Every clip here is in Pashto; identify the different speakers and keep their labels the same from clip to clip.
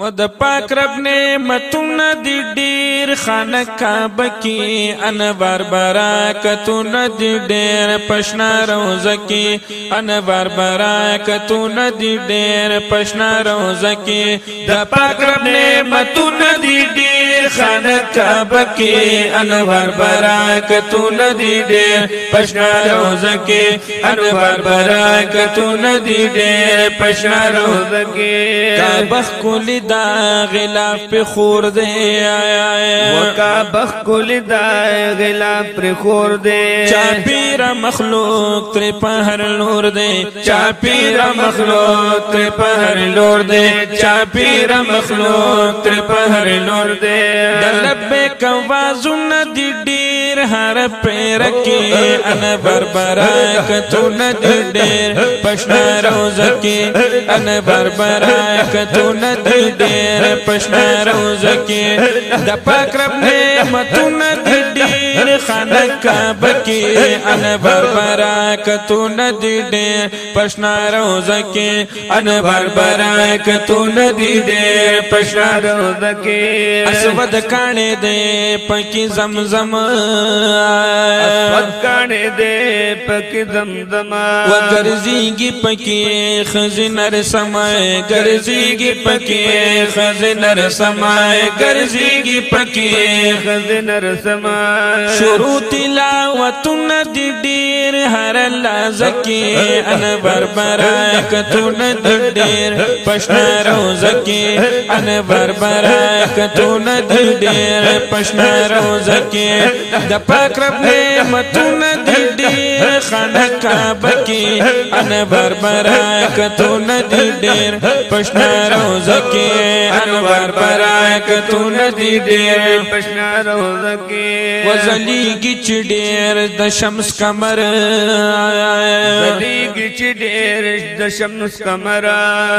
Speaker 1: و د پاک رب نعمتونه دی ډیر خانه کعبه کې انوار برکتونه دی ډیر پښنا روزه کې انوار برکتونه دی ډیر پښنا روزه کې د پاک رب نعمتونه دی ډیر خانه کعبه کې انوار برکتونه دی ډیر پښنا روزه کې انوار برکتونه دی ډیر پښنا روزه کې کعبه کولی دا غلا پر خور دے وکا بخ کل دا غلا پر خور دے چاپیر مخلوق تر پہر لور دے چاپیر مخلوق تر پہر لور دے چاپیر مخلوق تر پہر لور دے دلبے کوازو ندی ڈی هر پیر کې ان بربرا کتون ډېر پښنا روز کې ان بربرا کتون ډېر پښنا روز کې د پکرب نعمتونه کعبه کې انور برکتو ندی دې پښنا روزه کې انور برکتو ندی دې پښنا روزه کې اسود کانه دې پکې زمزم اسود کانه دې پکې زمزم و ګرځيږي پکې خزنر سمای ګرځيږي پکې خزنر سمای ګرځيږي پکې خزنر سمای شروع تلاوتون دی ډیر هر لحظه کې ان بربرکتون دی ډیر پښنا روزه کې ان بربرکتون دی ډیر پښنا روزه کې د پاک رب نعمتون دی ډیر خانه کعبه کې انور برکتون دي ډېر پښنا روزه کې انور برکتون دي ډېر پښنا روزه کې وزلي گچ ډېر د شمس قمر زلي گچ ډېر د شمس قمر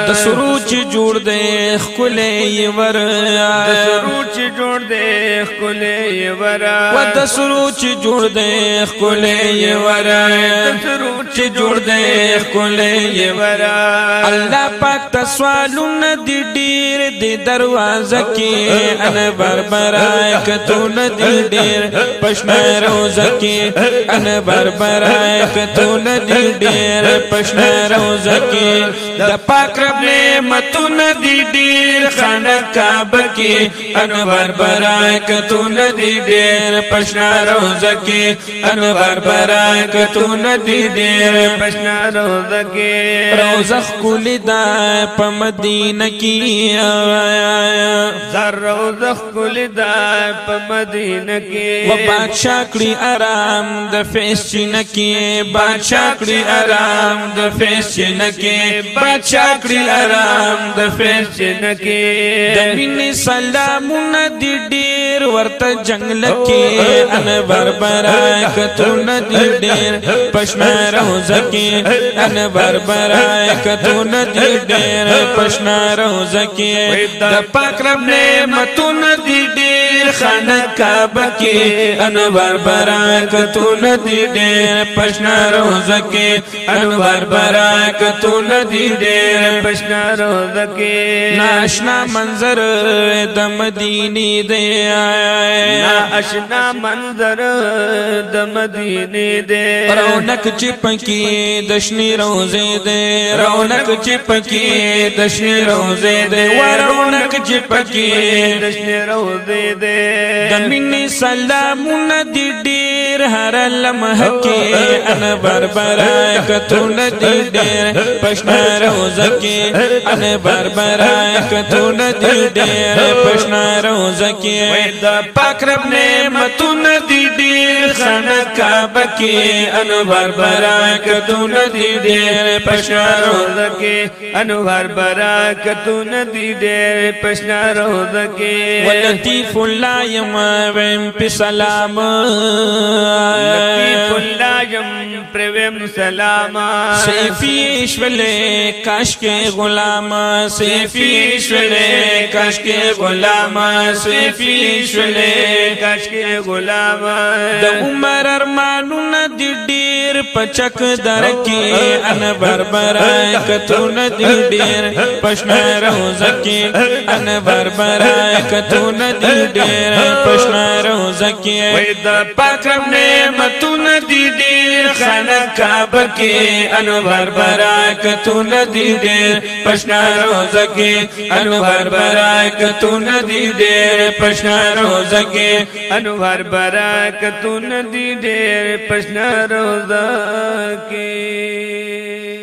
Speaker 1: د سروج جوړ دې خلې ور د سروج جوړ دې خلې ور و د سروج جوړ دې خلې ور چې جوړ دې خلې ورا الله پاک تسوالو ندی ډیر دې دروازه کې ان بربرا کتو ندی ډیر پښنه روزه کې ان بربرا کتو ندی ډیر پښنه روزه کې د پاک رب نعمتون دی ډیر خانه کعبه کې انوار برکتون دی ډیر پښنا روزه کې انوار برکتون دی ډیر پښنا روزه کې روزه خولي دا په مدینه کې زر روزه خولي دا په مدینه کې و بادشاہ کړی آرام د فیس چینه کې بادشاہ کړی آرام د فیس چینه کې بچکڑی لرام د فیر جنکی د سلامو سلام ن ورت جنگل کی ان بربرا کتو ن د ډیر پشمر هو زکی ان بربرا کتو ن د ډیر پشمر هو د پاک رب نعمتو ن د ډېر خانه کعبه کې انوار برکتونه دي ډېر پښنا روزه کې انوار برکتونه دي ډېر پښنا روزه کې ناشنا منظر د مدینه دی ناشنا منظر د مدینه دی رونق چې پکې دشنی روزه دی رونق چې پکې دشنی روزه دی ورونق چې پکې دشنی روزه دی دمین سلامون دی ډیر هر لمحه کې ان بر برکتونه دي ډېر پښنا روزه کې ان بر برکتونه دي ډېر پښنا روزه کې دا پاک رب نعمتونه دي ډېر خانقاه کې ان بر برکتونه دي ډېر پښنا روزه کې انوار برکتونه دي ډېر پښنا روزه کې ولطیف الله یم ویم په سلام ലത്തീഫുല്ലായും प्रेम सलाम सैफीश्वले कश के गुलाम सैफीश्वले कश के गुलाम सैफीश्वले कश के गुलाम द अरमानु न दिडीर पचक दर के अन बरबर कतु न दिडीर पश्न रोज की अन बरबर कतु न दिडीर पश्न रोज की द पकम मतु न दिडीर خان کعب کې انور برکت ندی دې پښنا روزه کې انور برکت ندی دې پښنا روزه کې انور برکت ندی دې پښنا روزه کې